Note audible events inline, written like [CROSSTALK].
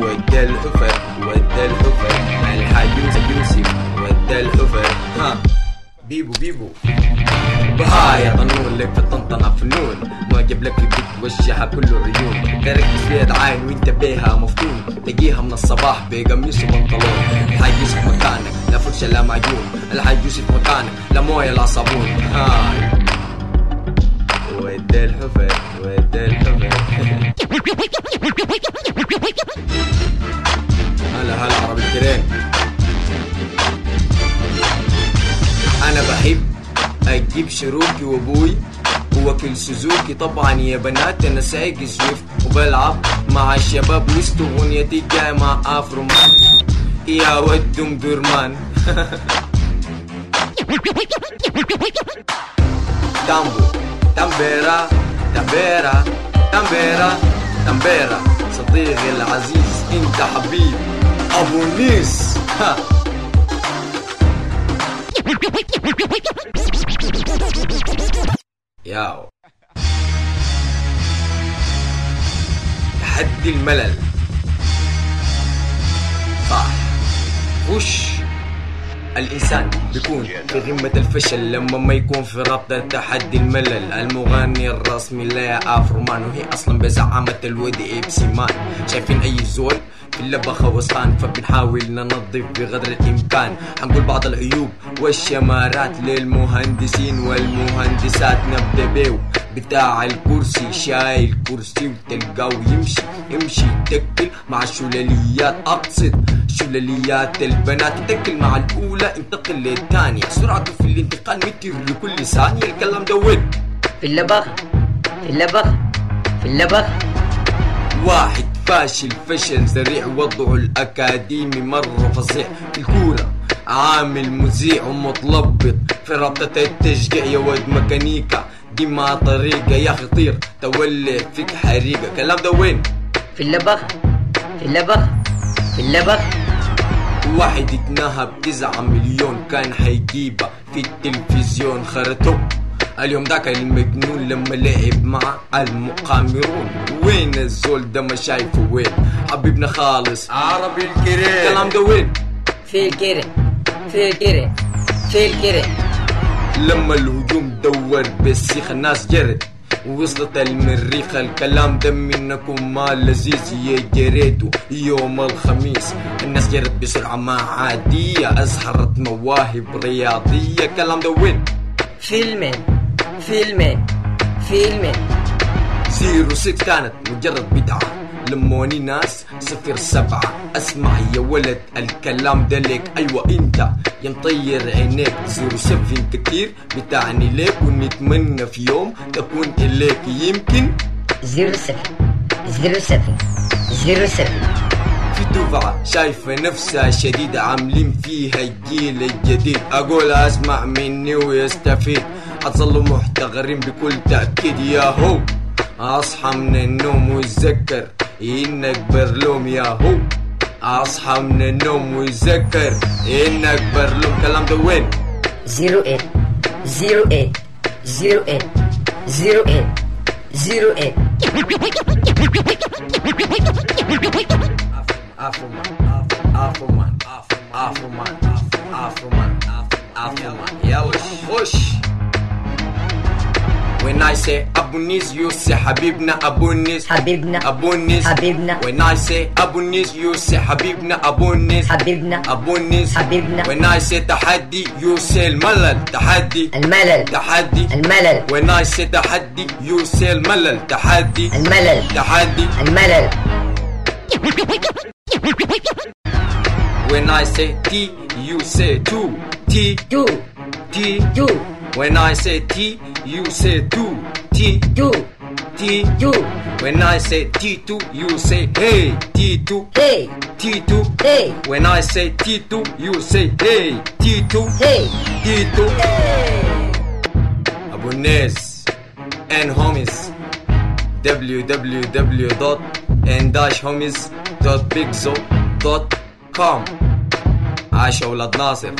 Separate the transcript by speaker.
Speaker 1: ودى الحفر ودى الحفر الحيوس يوسف ودى الحفر ها بيبو بيبو بهاي ظنون لك في الطنطنة فنون معجب لك في بيت وشها كله ريون تركز فيها العين وانت بيها مفتون تلاقيها من الصباح بقميص وبنطلون الحيوس في مكانك لا فرشة لا معجون الحيوس في مكانك لا موية لا صابون هاي ودى الحفر ودى هلا هلا عرب الكريم. أنا بحب أجيب شروكي وأبوي ووكيل سوزوكي طبعا يا بنات أنا سايق سويفت وبلعب مع الشباب وسط أغنيتي جاي مع آفرو مان. يا ود ام درمان تامبو [LAUGHS] تامبيرا تامبيرا تامبيرا تامبيرا صديقي العزيز انت حبيب ابو نيس. ها. ياو. تحدي الملل. صح. وش الإنسان بيكون في قمة الفشل لما ما يكون في رابطة تحدي الملل. المغني الرسمي لا أفرومان وهي أصلا بزعامة الودي إبسي مان شايفين أي زول في اللبخة وسخان فبنحاول ننظف بقدر الإمكان. حنقول بعض العيوب والشمارات للمهندسين والمهندسات. نبدأ بيو. بتاع الكرسي شايل كرسي وتلقاه يمشي يمشي يتكل مع الشلاليات أقصد شلاليات البنات يتكل مع الأولى انتقل للثانية. سرعته في الانتقال متر لكل ثانية. الكلام ده وين؟
Speaker 2: في اللبخ في اللبخ في اللبخ
Speaker 1: واحد فاشل فشل ذريع وضعه الأكاديمي مرة فظيع. في الكورة عامل مذيع ومتلبط. في رابطة التشجيع يا ود ميكانيكا. دي ما طريقة يا أخي طير. تولع فيك حريقة. كلام ده وين؟
Speaker 2: في اللبخ. في اللبخ. في اللبخ.
Speaker 1: واحد اتنهب تسعة مليون كان حيجيبها في التلفزيون. خرطوب اليوم ذاك المجنون لما لعب مع المقامرون. وين الزول ده؟ ما شايفه وين؟ حبيبنا خالص. عربي الكريم. الكلام ده وين؟
Speaker 2: في الكرة في الكرة في الكرة
Speaker 1: لما الهجوم دور بالسيخ الناس جرت وصلت المريخ الكلام ده منكم ما لذيذ. يا جريتو يوم الخميس. الناس جرت بسرعة ما عادية. أزهرت مواهب رياضية. كلام ده وين؟
Speaker 2: فيلم فيلم فيلم
Speaker 1: zero ست كانت مجرد بدعة. لموني ناس صفر سبعة. اسمع يا ولد الكلام ده ليك. أيوه أنت ينطير عينيك. zero seven كتير بتعني ليك. ونتمنى في يوم تكون إليك. يمكن
Speaker 2: zero صفر zero صفر zero صفر
Speaker 1: في دفعة شايفة نفسها شديدة. عاملين فيها الجيل الجديد أقول أسمع مني ويستفيد. حتصلوا محتقرين بكل تأكيد. يا هو أصحى من النوم ويتذكر إنك برلوم يا هو أصحى من النوم ويتذكر إنك برلوم كلام ده وين
Speaker 2: زيرو ايت زيرو ايت زيرو ايت زيرو ايت زيرو ايت
Speaker 1: Afroman, Afroman, Afroman, Afroman, Afroman, يلا خش When I say Abu Nis, you say النيس
Speaker 2: حبيبنا
Speaker 1: أبو النيس
Speaker 2: حبيبنا
Speaker 1: When I say النيس, you say النيس
Speaker 2: حبيبنا
Speaker 1: أبو النيس
Speaker 2: حبيبنا.
Speaker 1: When I say تحدي, you say الملل تحدي
Speaker 2: الملل
Speaker 1: تحدي
Speaker 2: الملل
Speaker 1: When I say تحدي, you say الملل تحدي
Speaker 2: الملل
Speaker 1: تحدي
Speaker 2: الملل
Speaker 1: When I say T, you say two. T,
Speaker 2: تو
Speaker 1: T.
Speaker 2: تو
Speaker 1: When I say T, you say two. T,
Speaker 2: تو
Speaker 1: T.
Speaker 2: تو
Speaker 1: When I say T2, you say hey. T2,
Speaker 2: هي
Speaker 1: T2.
Speaker 2: هي
Speaker 1: When I say T2, you say hey. T2,
Speaker 2: هي
Speaker 1: T2. Abu Nes and homies. www.n-homies.bigzo.com عاش أولاد ناصر